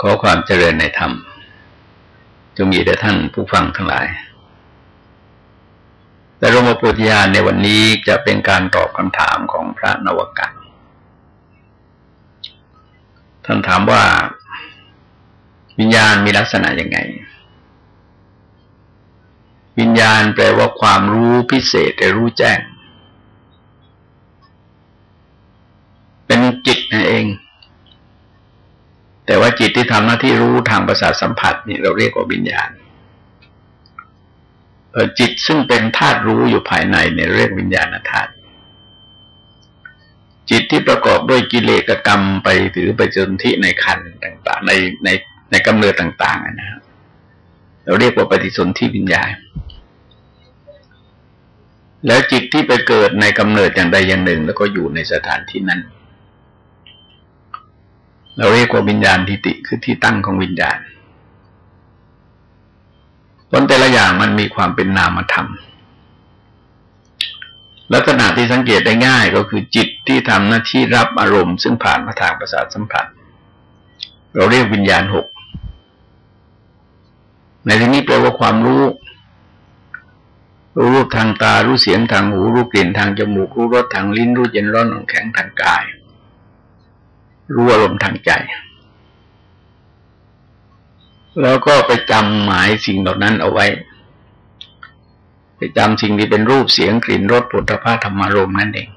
ขอความเจริญในธรรม จงมีแด่ท่านผู้ฟังทั้งหลาย แต่รมปุถญาณในวันนี้จะเป็นการตอบคำถามของพระนวกัตท่านถามว่า วิญญาณมีลักษณะยังไง วิญญาณแปลว่าความรู้พิเศษแต่รู้แจ้ง เป็นจิตนั่นเอง แต่ว่าจิตที่ทำหน้าที่รู้ทางประสาทสัมผัสนี่เราเรียกว่าวิญญาณจิตซึ่งเป็นธาตุรู้อยู่ภายในในเรียกวิญญาณธาตุจิตที่ประกอบด้วยกิเลสกรรมไปถือไปจนที่ในขันต่าง ๆ ในในในกำเนิดต่าง ๆนะครับเราเรียกว่าปฏิสนธิวิญญาณ แล้วจิตที่ไปเกิดในกำเนิดอย่างใดอย่างหนึ่ง แล้วก็อยู่ในสถานที่นั้น เราเรียกว่าวิญญาณทิติคือที่ตั้งของวิญญาณผลแต่ละอย่างมันมีความเป็นนามธรรม ลักษณะที่สังเกตได้ง่ายก็คือจิตที่ทำหน้าที่รับอารมณ์ ซึ่งผ่านมาทางประสาทสัมผัส เราเรียกวิญญาณหก ในที่นี้แปลว่าความรู้รู้รูปทางตา รู้เสียงทางหู รู้กลิ่นทางจมูก รู้รสทางลิ้น รู้เย็นร้อนของแข็งทางกาย รู้อารมณ์ทางใจ แล้วก็ไปจำหมายสิ่งเหล่านั้นเอาไว้ ไปจำสิ่งที่เป็นรูปเสียงกลิ่นรสปุถะพาธรรมารมนั่นเอง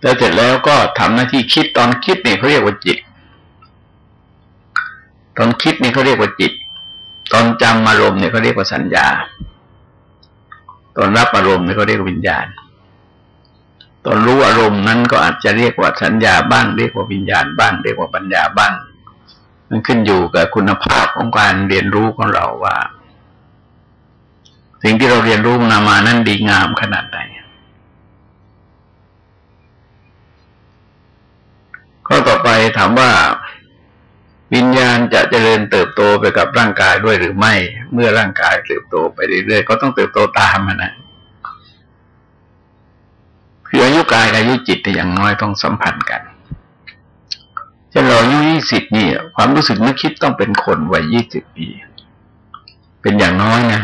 แล้วเสร็จแล้วก็ทำหน้าที่คิดตอนคิดเนี่ยเขาเรียกว่าจิต ตอนคิดเนี่ยเขาเรียกว่าจิต ตอนจำอารมณ์เนี่ยเขาเรียกว่าสัญญา ตอนรับอารมณ์เนี่ยเขาเรียกว่าวิญญาณ ตอนรู้อารมณ์นั้นก็อาจจะเรียกว่าสัญญาบ้าง เรียกว่าวิญญาณบ้าง เรียกว่าปัญญาบ้าง มันขึ้นอยู่กับคุณภาพของการเรียนรู้ของเราว่า สิ่งที่เราเรียนรู้นามานั้นดีงามขนาดไหนข้อต่อไปถามว่าวิญญาณจะเจริญเติบโตไปกับร่างกายด้วยหรือไม่ เมื่อร่างกายเติบโตไปเรื่อยๆก็ต้องเติบโตตามมันนะคืออายุ กายกับอายุจิตแต่อย่างน้อยต้องสัมพันธ์กันเช่นเราอายุยี่สิบนี่ความรู้สึกนึกคิดต้องเป็นคนวัยยี่สิบปี เป็นอย่างน้อยนะ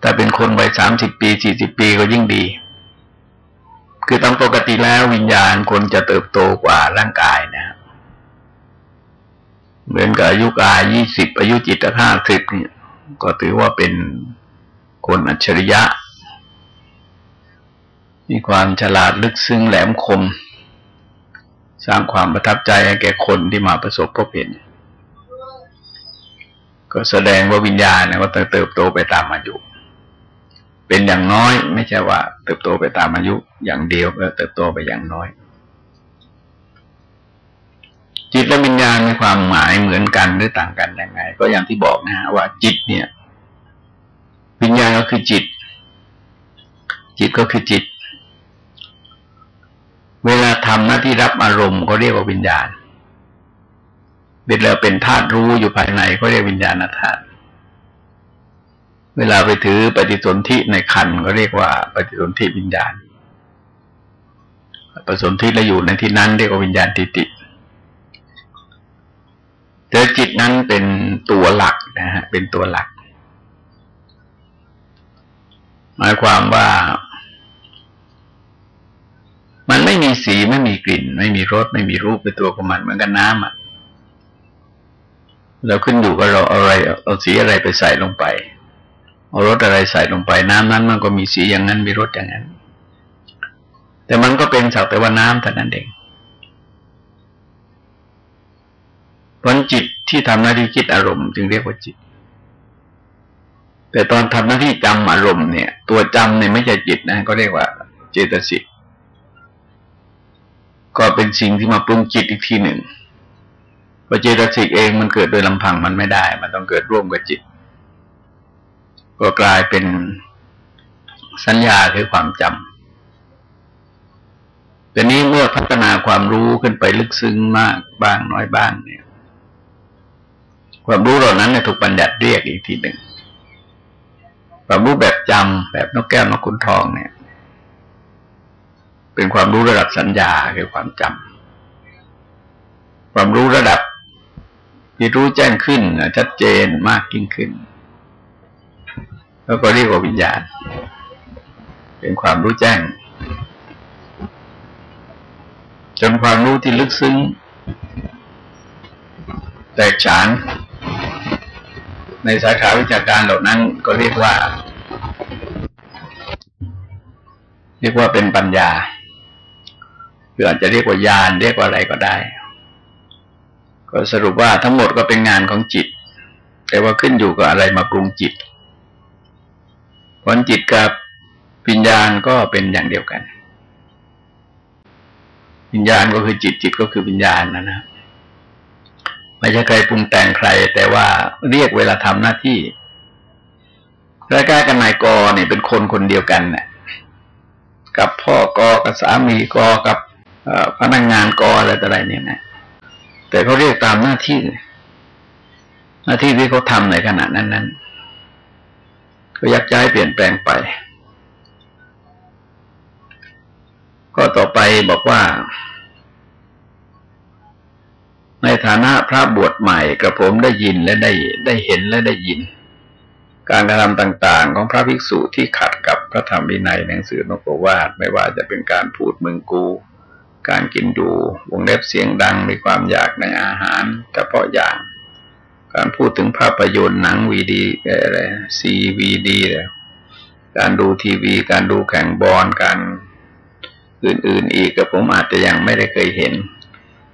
แต่เป็นคนวัยสามสิบปีสี่สิบปีก็ยิ่งดี คือตามปกติแล้ววิญญาณคนจะเติบโตกว่าร่างกายนะ เหมือนกับอายุกายยี่สิบอายุจิตห้าสิบเนี่ยก็ถือว่าเป็นคนอัจฉริยะ มีความฉลาดลึกซึ้งแหลมคม สร้างความประทับใจให้แก่คนที่มาประสบพบเห็น ก็แสดงว่าวิญญาณเนี่ยก็เติบโตไปตามอายุ เป็นอย่างน้อยไม่ใช่ว่า เติบโตไปตามอายุอย่างเดียวก็เติบโตไปอย่างน้อย จิตและวิญญาณมีความหมายเหมือนกันหรือต่างกันยังไง ก็อย่างที่บอกนะฮะว่าจิตเนี่ย วิญญาณก็คือจิต จิตก็คือจิต เวลาทำหน้าที่รับอารมณ์ก็เรียกว่าวิญญาณเวลาเป็นธาตุรู้อยู่ภายในก็เรียกวิญญาณธาตุเวลาไปถือปฏิสนธิในคันก็เรียกว่า ปฏิสนธิวิญญาณ ปฏิสนธิแล้วอยู่ในที่นั้นเรียกว่าวิญญาณติติแต่จิตนั้นเป็นตัวหลักนะฮะเป็นตัวหลัก หมายความว่ามันไม่มี สีไม่มีกลิ่น ไม่มีรสไม่มีรูปเป็นตัวของมันเหมือนกันน้ำอะเราขึ้นอยู่กับเราอะไรเอาสีอะไรไปใส่ลงไปเอารสอะไรใส่ลงไปน้ำนั้นมันก็มีสีอย่างนั้นมีรสอย่างนั้น แต่มันก็เป็นสักแต่ว่าน้ำแต่นั้นเองผลจิตที่ทำหน้าที่คิดอารมณ์จึงเรียกว่าจิต แต่ตอนทำหน้าที่จำอารมณ์เนี่ย ตัวจำเนี่ยไม่ใช่จิตนะ ก็เรียกว่าเจตสิก ก็เป็นสิ่งที่มาปรุงจิตอีกทีหนึ่งปัจเจตสิกเองมันเกิดโดยลำพังมันไม่ได้ มันต้องเกิดร่วมกับจิต ก็กลายเป็นสัญญาคือความจำแต่นี้เมื่อพัฒนาความรู้ขึ้นไปลึกซึ้งมากบ้างน้อยบ้างเนี่ย ความรู้เหล่านั้นเนี่ยถูกบัญญัติเรียกอีกทีหนึ่งความรู้แบบจำแบบนกแก้วนกขุนทองเนี่ย เป็นความรู้ระดับสัญญาคือความจความรู้ระดับที่รู้แจ้งขึ้นชัดเจนมากยิ่งขึ้น แล้วก็เรียกว่าวิญญาณ เป็นความรู้แจ้ง จนความรู้ที่ลึกซึ้ง แตกฉาน ในสาขาวิชาการเหล่านั้นก็เรียกว่า เรียกว่าเป็นปัญญา คืออาจจะเรียกว่าญาณเรียกว่าอะไรก็ได้ ก็สรุปว่าทั้งหมดก็เป็นงานของจิต แต่ว่าขึ้นอยู่กับอะไรมาปรุงจิตผลจิตกับวิญญาณก็เป็นอย่างเดียวกัน วิญญาณก็คือจิตจิตก็คือวิญญาณนะนะไม่ใช่ใครปรุงแต่งใคร แต่ว่าเรียกเวลาทำหน้าที่รายการกันนายกเนี่ยเป็นคนคนเดียวกันเนี่ยกับพ่อกอกับสามีกอกับ พนักงงานกออะไรต่ออะไรเนี่ยนะแต่เขาเรียกตามหน้าที่ หน้าที่ที่เขาทำในขณะนั้นนั้นก็ยักย้ายเปลี่ยนแปลงไป ก็ต่อไปบอกว่า ในฐานะพระบวชใหม่กระผมได้ยินและได้ได้เห็นและได้ยิน การกระทำต่างๆ ของพระภิกษุที่ขัดกับพระธรรมวินัยหนังสือนกวาดไม่ว่าจะเป็นการพูดมึงกู การกินอยู่วงเล็บเสียงดังมีความอยากในอาหารเฉพาะอย่าง การพูดถึงภาพยนตร์หนังวีดีอะไรซีวีดีแล้วการดูทีวี การดูแข่งบอลการอื่นๆอีกกับผมอาจจะยังไม่ได้เคยเห็น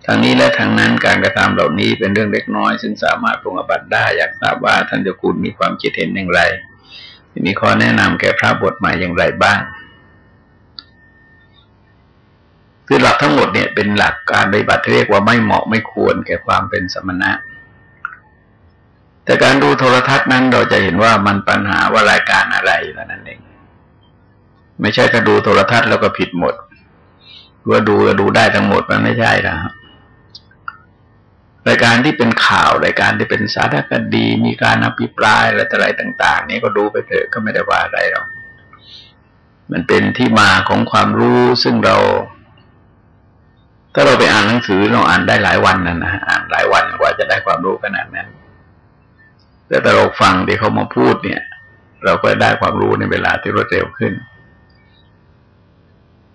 ทางนี้และทางนั้นการกระทำเหล่านี้เป็นเรื่องเล็กน้อย ซึ่งสามารถปรงอบัติได้อยากทราบว่าท่านเจ้าคุณมีความคิดเห็นอย่างไร มีข้อแนะนำแก่พระบทใหม่อย่างไรบ้าง คือหลักทั้งหมดเนี่ยเป็นหลักการปฏิบัติเรียกว่าไม่เหมาะไม่ควรแก่ความเป็นสมณะ แต่การดูโทรทัศน์นั้นเราจะเห็นว่ามันปัญหาว่ารายการอะไรแล้วนั่นเอง ไม่ใช่ถ้าดูโทรทัศน์แล้วก็ผิดหมดว่าดูก็ดูได้ทั้งหมดมันไม่ใช่นะครับรายการที่เป็นข่าวรายการที่เป็นสารคดี มีการอภิปรายอะไรอะไรต่าง ๆ นี่ก็ดูไปเถอะก็ไม่ได้ว่าอะไรหรอกมันเป็นที่มาของความรู้ซึ่งเรา ถ้าเราไปอ่านหนังสือเราอ่านได้หลายวันนะนะอ่านหลายวันกว่าจะได้ความรู้ขนาดนั้นแต่ถ้าเราฟังที่เขามาพูดเนี่ย เราก็ได้ความรู้ในเวลาที่รวดเร็วขึ้น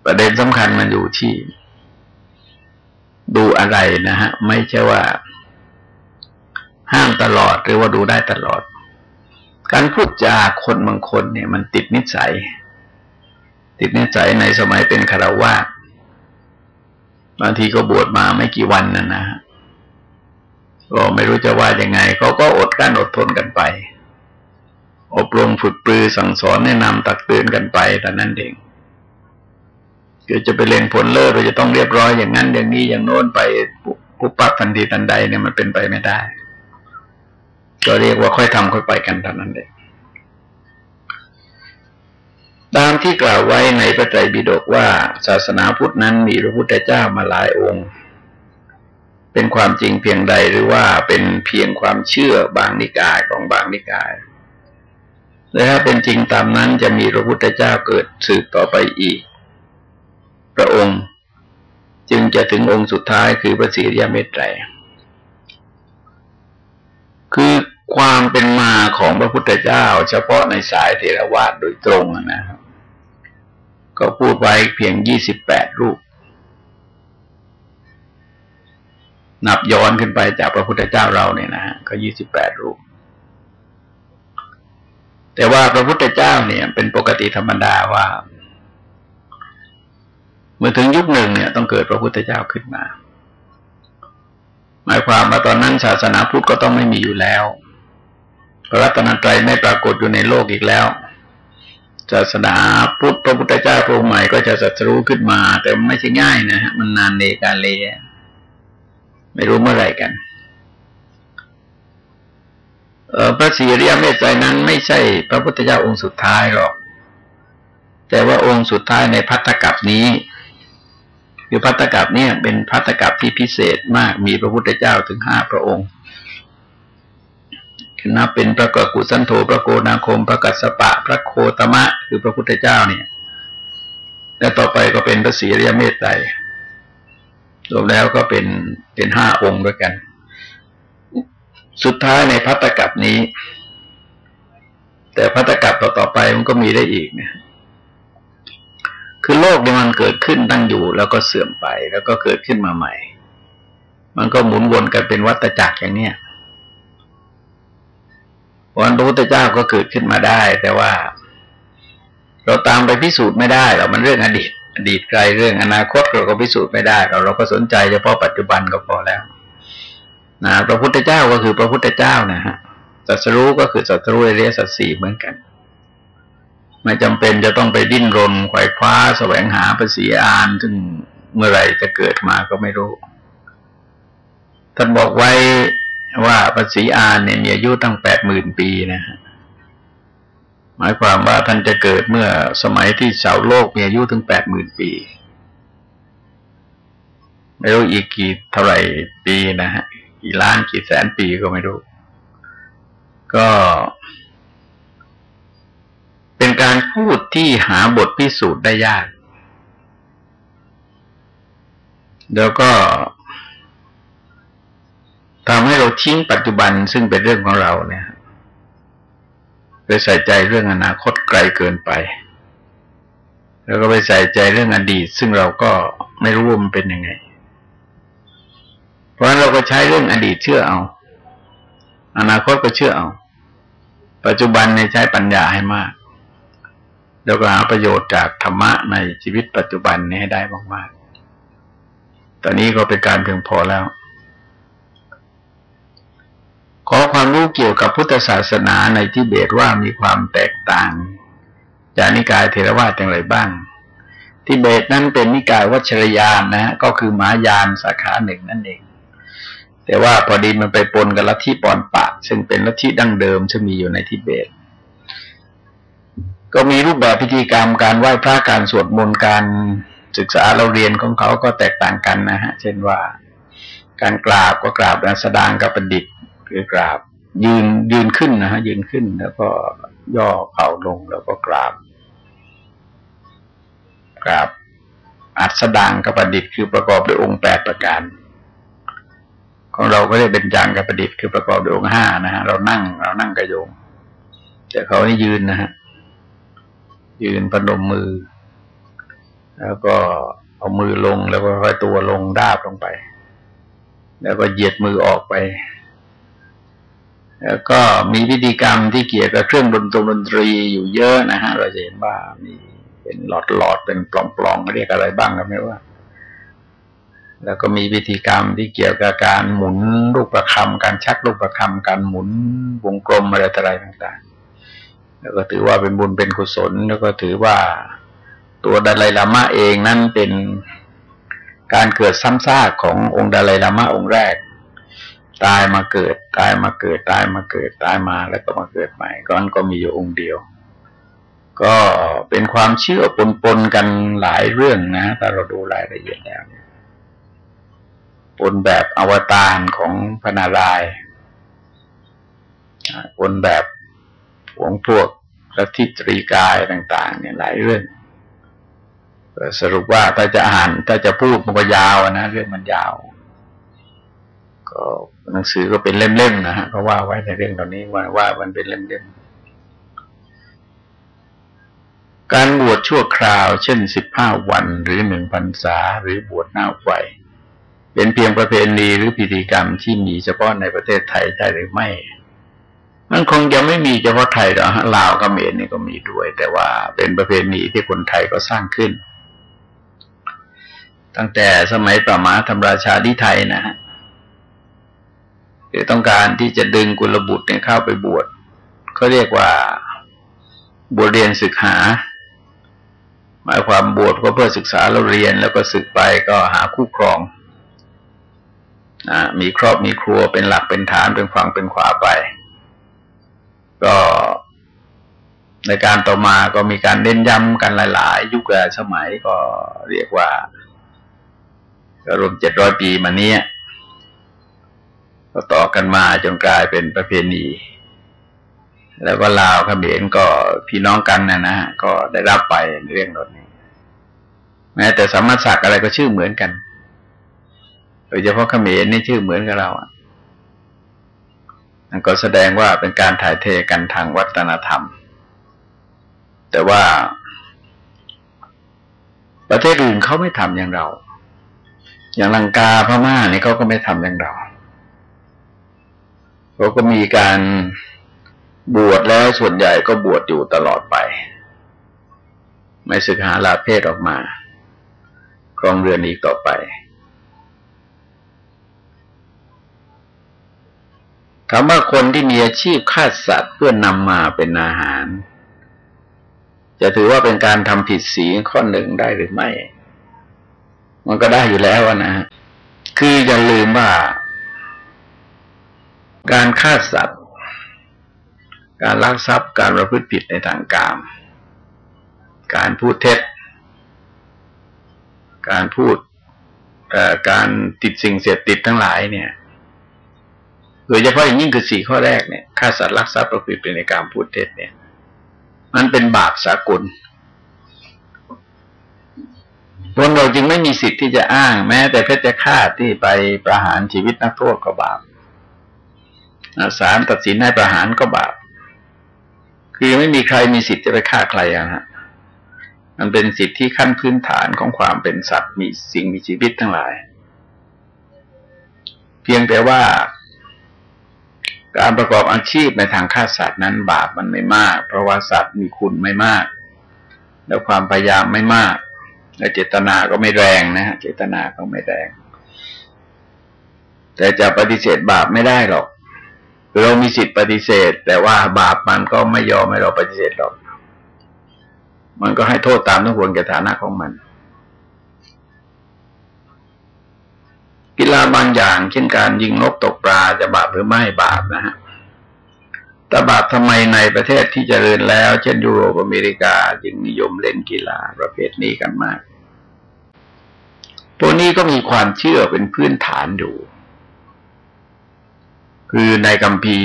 ประเด็นสำคัญมันอยู่ที่ ดูอะไรนะฮะ ไม่ใช่ว่า ห้ามตลอดหรือว่าดูได้ตลอด การพูดจาคนบางคนเนี่ย มันติดนิสัย ติดนิสัยในสมัยเป็นคารวาส บางทีก็บวชมาไม่กี่วันนั่นนะก็ไม่รู้จะว่ายังไงเขาก็อดกั้นอดทนกันไป อบรมฝึกปรือสั่งสอนแนะนำตักเตือนกันไปแต่นั้นเองคือจะไปเล็งผลเลิศเราจะต้องเรียบร้อยอย่างนั้นอย่างนี้อย่างโน้นไปปุ๊บปั๊บทันทีทันใดเนี่ยมันเป็นไปไม่ได้ ก็เรียกว่าค่อยทำค่อยไปกันเท่านั้นเองตาม ที่กล่าวไว้ในพระไตรปิฎกว่าศาสนาพุทธนั้นมีพระพุทธเจ้ามาหลายองค์ เป็นความจริงเพียงใดหรือว่าเป็นเพียงความเชื่อบางนิกายของบางนิกาย และถ้าเป็นจริงตามนั้นจะมีพระพุทธเจ้าเกิดสืบต่อไปอีก พระองค์จึงจะถึงองค์สุดท้ายคือพระศรีริยเมตไตรคือความเป็นมาของพระพุทธเจ้า เฉพาะในสายเทรวาสโดยตรงนะครับ ก็พูดไว้เพียงยี่สิบแปดรูป นับย้อนขึ้นไปจากพระพุทธเจ้าเราเนี่ยนะฮะก็ยี่สิบแปดรูป แต่ว่าพระพุทธเจ้าเนี่ย เป็นปกติธรรมดาว่า เมื่อถึงยุคหนึ่งเนี่ย ต้องเกิดพระพุทธเจ้าขึ้นมา หมายความว่าตอนนั้นศาสนาพุทธก็ต้องไม่มีอยู่แล้วพระรัตนตรัยไม่ปรากฏอยู่ในโลกอีกแล้ว ศาสนาพุทธพระพุทธเจ้าพระองค์ใหม่ก็จะสัตรู้ขึ้นมา แต่ไม่ใช่ง่ายนะฮะมันนานเนกาเลไม่รู้เมื่อไหร่กันเออพระสีริยเมตไตรนั้นไม่ใช่พระพุทธเจ้าองค์สุดท้ายหรอก แต่ว่าองค์สุดท้ายในพัทธกับนี้คือพัทธกับเนี่ยเป็นพัทธกับที่พิเศษมากมีพระพุทธเจ้าถึงห้าพระองค์ นับเป็นพระกกุสันโธพระโกนาคม พระกัสสปะ พระโคตมะ คือพระพุทธเจ้าเนี่ยและต่อไปก็เป็นพระศรีริยเมตไตรรวมแล้วก็เป็นเป็นห้าองค์ด้วยกัน สุดท้ายในพัตตกับนี้ แต่พัตตกับต่อๆไปมันก็มีได้อีกเนี่ยคือโลกเนี่ยมันเกิดขึ้นตั้งอยู่ แล้วก็เสื่อมไปแล้วก็เกิดขึ้นมาใหม่ มันก็หมุนวนกันเป็นวัฏจักรอย่างเนี้ย วันพระพุทธเจ้าก็เกิดขึ้นมาได้ แต่ว่า เราตามไปพิสูจน์ไม่ได้เรามันเรื่องอดีต อดีตไกลเรื่องอนาคตเราก็พิสูจน์ไม่ได้ เราเราก็สนใจเฉพาะปัจจุบันก็พอแล้วนะพระพุทธเจ้าก็คือพระพุทธเจ้านะฮะสัตรู้ก็คือสัตรู้เรียสัตสีเหมือนกัน ไม่จำเป็นจะต้องไปดิ้นรนไขว่คว้าแสวงหาภาษีอานซึ่งเมื่อไรจะเกิดมาก็ไม่รู้ท่านบอกไว้ ว่าภาษีอานเนี่ยมีอายุตั้งแปดหมื่นปีนะฮะหมายความว่าท่านจะเกิดเมื่อสมัยที่ชาวโลกมีอายุถึงแปดหมื่นปีไม่รู้อีกกี่เท่าไหร่ปีนะฮะกี่ล้านกี่แสนปีก็ไม่รู้ ก็ เป็นการพูดที่หาบทพิสูจน์ได้ยาก แล้วก็ ทำให้เราทิ้งปัจจุบันซึ่งเป็นเรื่องของเราเนี่ยไปใส่ใจเรื่องอนาคตไกลเกินไป แล้วก็ไปใส่ใจเรื่องอดีต ซึ่งเราก็ไม่รู้ว่ามันเป็นยังไง เพราะฉะนั้นเราก็ใช้เรื่องอดีตเชื่อเอา อนาคตก็เชื่อเอา ปัจจุบันในใช้ปัญญาให้มาก แล้วก็หาประโยชน์จากธรรมะในชีวิตปัจจุบันนี้ให้ได้มากๆ ตอนนี้ก็เป็นการเพียงพอแล้ว ขอความรู้เกี่ยวกับพุทธศาสนาในทิเบตว่ามีความแตกต่าง จากนิกายเทรวาสอย่างไรบ้าง ทิเบตนั้นเป็นนิกายวัชรยานนะฮะก็คือมหายานสาขาหนึ่งนั่นเอง แต่ว่าพอดีมันไปปนกับลัทธิปอนปะ ซึ่งเป็นลัทธิดั้งเดิมซึ่มีอยู่ในทิเบต ก็มีรูปแบบพิธีกรรมการไหว้พระการสวดมนต์การศึกษาเราเรียนของเขาก็แตกต่างกันนะฮะ เช่นว่า การกราบก็กราบดัสดางกับประดิษฐ คือกราบ ยืนยืนขึ้นนะฮะยืนขึ้นแล้วก็ย่อเข่าลงแล้วก็กราบ กราบอัศดางกับประดิษฐ์คือประกอบด้วยองค์แปดประการ ของเราก็เรียกเป็นจางกับประดิษฐ์คือประกอบด้วยองค์ห้านะฮะเรานั่งเรานั่งกระโยงแต่เขานี่ยืนนะฮะยืนพนมมือ แล้วก็เอามือลงแล้วก็ค่อยตัวลงดาบลงไป แล้วก็เหยียดมือออกไป แล้วก็มีพิธีกรรมที่เกี่ยวกับเครื่องดนตรีดนตรีอยู่เยอะนะฮะ เราจะเห็นว่ามีเป็นหลอดหลอดเป็นปล่องๆเรียกอะไรบ้างก็ไม่ว่า แล้วก็มีพิธีกรรมที่เกี่ยวกับการหมุนลูกประคำการชักลูกประคำการหมุนวงกลมอะไรต่อะไรต่าง ๆ แล้วก็ถือว่าเป็นบุญเป็นกุศล แล้วก็ถือว่าตัวดาลัยลามะเองนั้นเป็นการเกิดซ้ำซากขององค์ดาลัยลามะองค์แรก ตายมาเกิด ตายมาเกิด ตายมาเกิด ตายมาแล้วก็มาเกิดใหม่ก้อนก็มีอยู่องค์เดียว ก็เป็นความเชื่อปนๆกันหลายเรื่องนะถ้าเราดูรายละเอียดแล้วปนแบบอวตารของพนารายปนแบบของพวกรัทิตรีกายต่าง ๆ เนี่ยหลายเรื่องสรุปว่าถ้าจะอ่านถ้าจะพูดมันก็ยาวนะ เรื่องมันยาว ก็หนังสือก็เป็นเล่มๆนะฮะก็ว่าไว้ในเรื่องเหล่านี้ว่าว่ามันเป็นเล่มๆการบวชชั่วคราว เช่นสิบห้าวันหรือหนึ่งพรรษาหรือบวชหน้าไฟเป็นเพียงประเพณีหรือพิธีกรรมที่มีเฉพาะในประเทศไทยใช่หรือไม่ มันคงจะไม่มีเฉพาะไทยหรอกฮะลาวกับเมรนี่ก็มีด้วย แต่ว่าเป็นประเพณีที่คนไทยก็สร้างขึ้น ตั้งแต่สมัยประมาธรรมราชาดิไทยนะฮะ ต้องการที่จะดึงกุลบุตรเนี่ยเข้าไปบวชเขาเรียกว่าบวชเรียนศึกษาหมายความบวชก็เพื่อศึกษาแล้วเรียนแล้วก็ศึกไปก็หาคู่ครองมีครอบมีครัวเป็นหลักเป็นฐานเป็นฝั่งเป็นขวาไป ก็ในการต่อมาก็มีการเน้นย้ำกันหลาย ๆ ยุคสมัยก็เรียกว่าก็รวมเจ็ดร้อยปีมาเนี้ย ก็ต่อกันมาจนกลายเป็นประเพณี แล้วก็ลาวเขมรก็พี่น้องกันนะนะก็ได้รับไปเรื่องนี้แม้แต่สมณศักอะไรก็ชื่อเหมือนกันโดยเฉพาะเขมรนี่ชื่อเหมือนกับเราอะนั่นก็แสดงว่าเป็นการถ่ายเทกันทางวัฒนธรรม แต่ว่า ประเทศอื่นเขาไม่ทำอย่างเรา อย่างลังกาพม่าเนี่เขาก็ไม่ทำอย่างเรา เขาก็มีการบวชแล้วส่วนใหญ่ก็บวชอยู่ตลอดไป ไม่ศึกหาลาเพศออกมาครองเรือนอีกต่อไปถามว่าคนที่มีอาชีพฆ่าสัตว์เพื่อนนำมาเป็นอาหาร จะถือว่าเป็นการทำผิดศีลข้อหนึ่งได้หรือไม่ มันก็ได้อยู่แล้วนะ คืออย่าลืมว่า การฆ่าสัตว์ การลักทรัพย์ การประพฤติผิดในทางกาม การพูดเท็จ การพูดการติดสิ่งเสพติดทั้งหลายเนี่ย โดยเฉพาะอย่างยิ่งคือสี่ข้อแรกเนี่ยฆ่าสัตว์รักทรัพย์ประพฤติเป็นในการพูดเท็จเนี่ย มันเป็นบาปสากลพวกเราจึงไม่มีสิทธิ์ที่จะอ้างแม้แต่เพชฌฆาตที่ไปประหารชีวิตนักโทษก็บาป ศาลตัดสินให้ประหารก็บาป คือไม่มีใครมีสิทธิ์จะไปฆ่าใครอะฮะมันเป็นสิทธิขั้นพื้นฐานของความเป็นสัตว์มีสิ่งมีชีวิตทั้งหลาย เพียงแต่ว่า การประกอบอาชีพในทางฆ่าสัตว์นั้นบาปมันไม่มาก เพราะว่าสัตว์มีคุณไม่มาก แล้วความพยายามไม่มาก และเจตนาก็ไม่แรงนะฮะเจตนาก็ไม่แรง แต่จะปฏิเสธบาปไม่ได้หรอก เรามีสิทธิ์ปฏิเสธ แต่ว่าบาปมันก็ไม่ยอมให้เราปฏิเสธหรอก มันก็ให้โทษตามทั้งควรแก่ฐานะของมัน กีฬาบางอย่างเช่นการยิงนกตกปลาจะบาปหรือไม่บาปนะฮะแต่บาปทำไมในประเทศที่จเจริญแล้ว เช่นยุโรปอเมริกา จึงนิยมเล่นกีฬาประเภทนี้กันมากพวกนี้ก็มีความเชื่อเป็นพื้นฐานอยู่ คือในกัมพี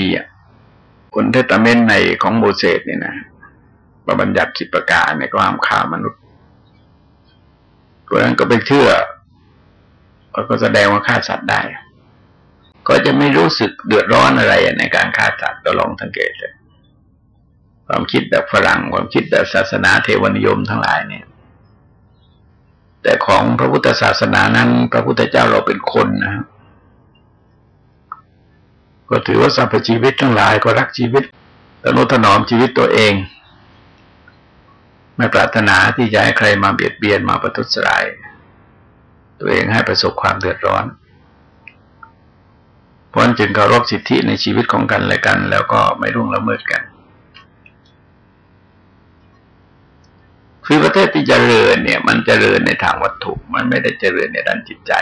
คนเทตเมนในของโมเสสเนี่ยนะประบัญญัติขิดประการในก็ห้ามฆ่ามนุษย์เพราะนั้นก็ไปเชื่อแล้วก็แสดงว่าฆ่าสัตว์ได้ ก็จะไม่รู้สึกเดือดร้อนอะไรในการฆ่าสัตว์ตัวลองสังเกตเลยความคิดแบบฝรั่งความคิดแบบศาสนาเทวนิยมทั้งหลายเนี่ย แต่ของพระพุทธศาสนานั้น พระพุทธเจ้าเราเป็นคนนะครับ ก็ถือว่าสรรพชีวิตทั้งหลายก็รักชีวิตตนุถนอมชีวิตตัวเอง ไม่ปรารถนาที่จะให้ใครมาเบียดเบียนมาประทุษร้ายตัวเองให้ประสบความเดือดร้อนเพราะจึงเคารพสิทธิในชีวิตของกันและกัน แล้วก็ไม่ร่วงละเมิดกันคือประเทศที่จเจริญเนี่ย มันจเจริญในทางวัตถุ มันไม่ได้เจริญในด้านจิตใจ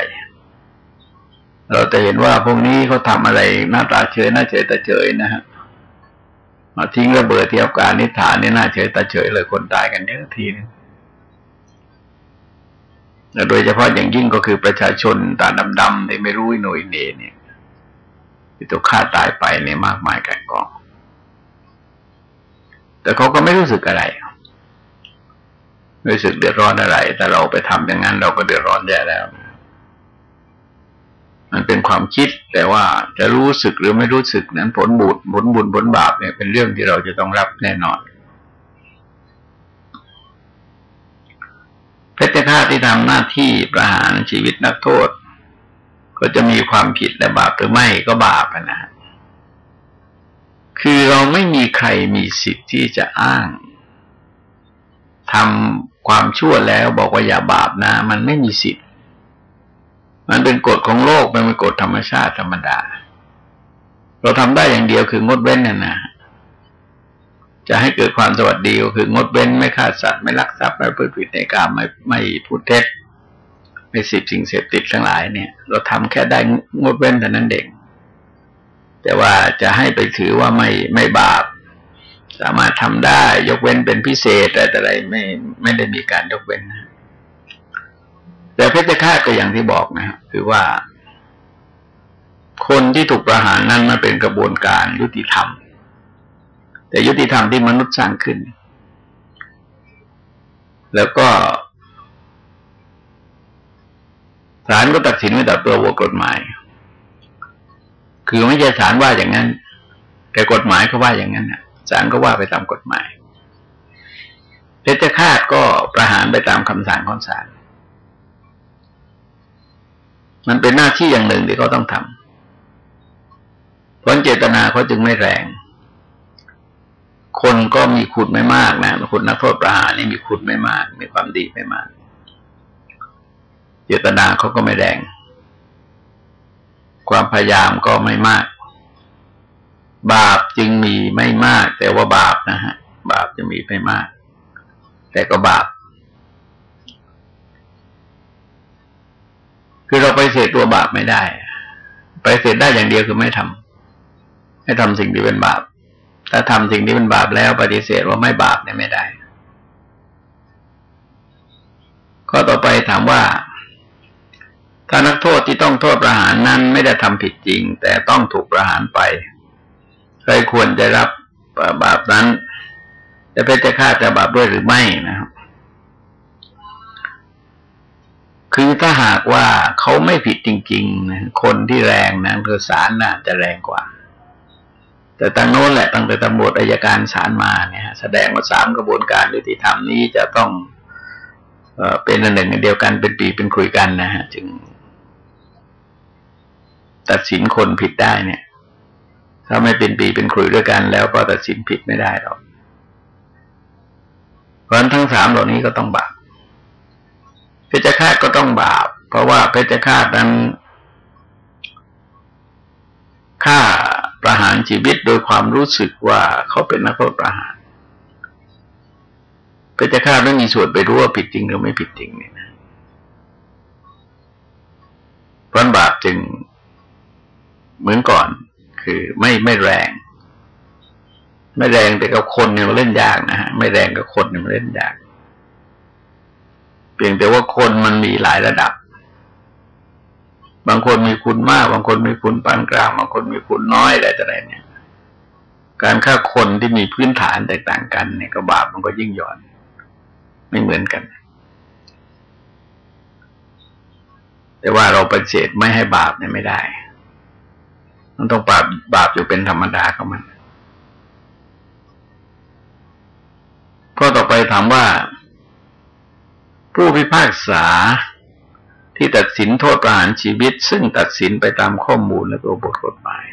เราจะเห็นว่าพวกนี้เขาทาอะไรหน้าตาเฉยหน้าเฉยตาเฉยนะฮะมาทิ้งระเบิดที่อัฟกานิฐานนี่น่าเฉยตาเฉยเลยคนตายกันเยอะทีนึงโดยเฉพาะอย่างยิ่งก็คือประชาชนตาดำๆที่ไม่รู้หน่วยเนเนี่ยที่ถูกฆ่าตายไปเนี่ยมากมายกันกอง แต่เขาก็ไม่รู้สึกอะไรไม่รู้สึกเดือดร้อนอะไร แต่เราไปทำอย่างนั้นเราก็เดือดร้อนแย่แล้ว มันเป็นความคิด แต่ว่าจะรู้สึกหรือไม่รู้สึกนั้นผลบุญผลบุญผลบาปเนี่ยเป็นเรื่องที่เราจะต้องรับแน่นอนเพชฌฆาตที่ทำหน้าที่ประหารชีวิตนักโทษ ก็จะมีความผิดและบาปหรือไม่ก็บาปนะคือเราไม่มีใครมีสิทธิ์ที่จะอ้างทำความชั่วแล้วบอกว่าอย่าบาปนะ มันไม่มีสิทธิ์ มันเป็นกฎของโลกมันเป็นกฎธรรมชาติธรรมดา เราทำได้อย่างเดียวคืองดเว้นน่ะนะจะให้เกิดความสวัสดีก็คืองดเว้นไม่ฆ่าสัตว์ไม่ลักทรัพย์ไม่พูดผิดในกรรมไม่ไม่พูดเท็จไม่สิบสิ่งเสพติดทั้งหลายเนี่ย เราทำแค่ได้งดเว้นแต่นั้นเด็กแต่ว่าจะให้ไปถือว่าไม่ไม่บาป สามารถทำได้ยกเว้นเป็นพิเศษอะไรแต่อะไรไม่ไม่ได้มีการยกเว้นนะ แต่เพชฌฆาตก็อย่างที่บอกนะคือว่า คนที่ถูกประหารนั้นมาเป็นกระบวนการยุติธรรม แต่ยุติธรรมที่มนุษย์สร้างขึ้น แล้วก็ศาลก็ตัดสินไม่ตัดตัวบทกฎหมาย คือไม่ใช่ศาลว่าอย่างนั้น แต่กฎหมายเขาว่าอย่างนั้นน่ะศาลก็ว่าไปตามกฎหมายเพชฌฆาตก็ประหารไปตามคำสั่งของศาล มันเป็นหน้าที่อย่างหนึ่งที่เขาต้องทำเพราะเจตนาเขาจึงไม่แรง คนก็มีคุณไม่มากนะคุณนักโทษประหารนี่มีคุณไม่มาก มีความดีไม่มาก เจตนาเขาก็ไม่แรง ความพยายามก็ไม่มาก บาปจึงมีไม่มาก แต่ว่าบาปนะฮะ บาปจะมีไม่มาก แต่ก็บาป คือเราไปเสดตัวบาปไม่ได้ ไปเสดได้อย่างเดียวคือไม่ทำให้ทำสิ่งที่เป็นบาป ถ้าทำสิ่งที่เป็นบาปแล้วปฏิเสธว่าไม่บาปเนี่ยไม่ได้ ข้อต่อไปถามว่า ถ้านักโทษที่ต้องโทษประหารนั้น ไม่ได้ทำผิดจริง แต่ต้องถูกประหารไป ใครควรจะรับบาปนั้น จะเป็นจะฆ่าจะบาปด้วยหรือไม่นะครับ คือถ้าหากว่าเขาไม่ผิดจริงๆนะคนที่แรงนะคือศาลน่ะจะแรงกว่า แต่ตั้งโน้นแหละตั้งแต่ตำรวจอายการศาลมาเนี่ยแสดงว่าสามกระบวนการยุติธรรมนี้จะต้องเอเป็นอันหนึ่งเดียวกันเป็นปีเป็นคุยกันนะฮะจึง ตัดสินคนผิดได้เนี่ย ถ้าไม่เป็นปีเป็นคุยด้วยกัน แล้วก็ตัดสินผิดไม่ได้หรอกเพราะฉะนั้นทั้งสามเหล่านี้ก็ต้องบาป เพชฌฆาตก็ต้องบาป เพราะว่าเพชฌฆาตนั้นฆ่าประหารชีวิตโดยความรู้สึกว่าเขาเป็นนักโทษประหารเพชฌฆาตไม่มีส่วนไปรู้ว่าผิดจริงหรือไม่ผิดจริงเนี่ยนะเพราะบาปจึงเหมือนก่อน คือไม่ไม่แรง ไม่แรงแต่กับคนเนี่ยมันเล่นยากนะฮะไม่แรงกับคนเนี่ยมันเล่นยาก เพียงแต่ว่าคนมันมีหลายระดับ บางคนมีคุณมาก บางคนมีคุณปานกลาง บางคนมีคุณน้อยอะไรต่ออะไรเนี่ย การฆ่าคนที่มีพื้นฐานแตกต่างกันเนี่ยก็บาปมันก็ยิ่งหย่อน ไม่เหมือนกัน แต่ว่าเราปฏิเสธไม่ให้บาปเนี่ยไม่ได้ มันต้องบาปบาปอยู่เป็นธรรมดาของมันข้อต่อไปถามว่า ผู้พิพากษาที่ตัดสินโทษประหารชีวิต ซึ่งตัดสินไปตามข้อมูลและตัวบทกฎหมาย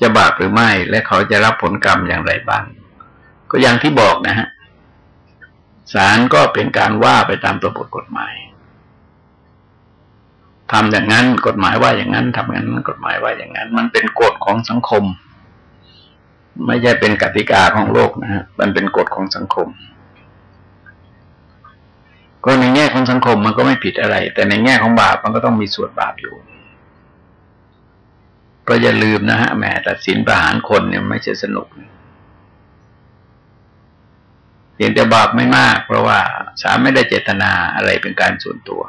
จะบาปหรือไม่และเขาจะรับผลกรรมอย่างไรบ้าง ก็อย่างที่บอกนะฮะศาลก็เป็นการว่าไปตามตัวบทกฎหมายทำอย่างนั้นกฎหมายว่าอย่างนั้นทำอย่างนั้นกฎหมายว่าอย่างนั้น มันเป็นกฎของสังคม ไม่ใช่เป็นกติกาของโลกนะฮะมันเป็นกฎของสังคม ก็ในแง่ของสังคมมันก็ไม่ผิดอะไร แต่ในแง่ของบาปมันก็ต้องมีส่วนบาปอยู่ก็อย่าลืมนะฮะแม้ตัดสินประหารคนเนี่ยไม่ใช่สนุกเพียงแต่บาปไม่มาก เพราะว่าศาลไม่ได้เจตนาอะไรเป็นการส่วนตัว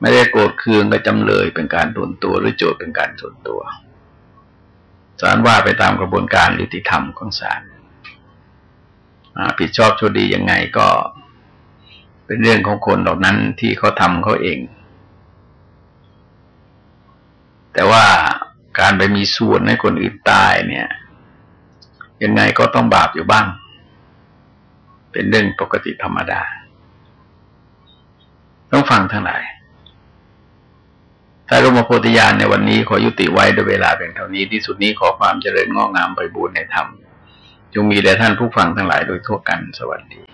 ไม่ได้โกรธเคืองกับจำเลยเป็นการส่วนตัวหรือโจทย์เป็นการส่วนตัวศาลว่าไปตามกระบวนการยุติธรรมของศาลผิดชอบชั่วดียังไงก็ เป็นเรื่องของคนเหล่านั้นที่เขาทำเขาเอง แต่ว่าการไปมีส่วนให้คนอื่นตายเนี่ย ยังไงก็ต้องบาปอยู่บ้าง เป็นเรื่องปกติธรรมดา ต้องฟังทั้งหลายถ้ารมโพธิญาณในวันนี้ขอยุติไว้ด้วยเวลาเป็นเท่านี้ที่สุดนี้ขอความเจริญงอกงามไปบูรณนธรรมจงมีแด่ท่านผู้ฟังทั้งหลายโดยทั่วกันสวัสดี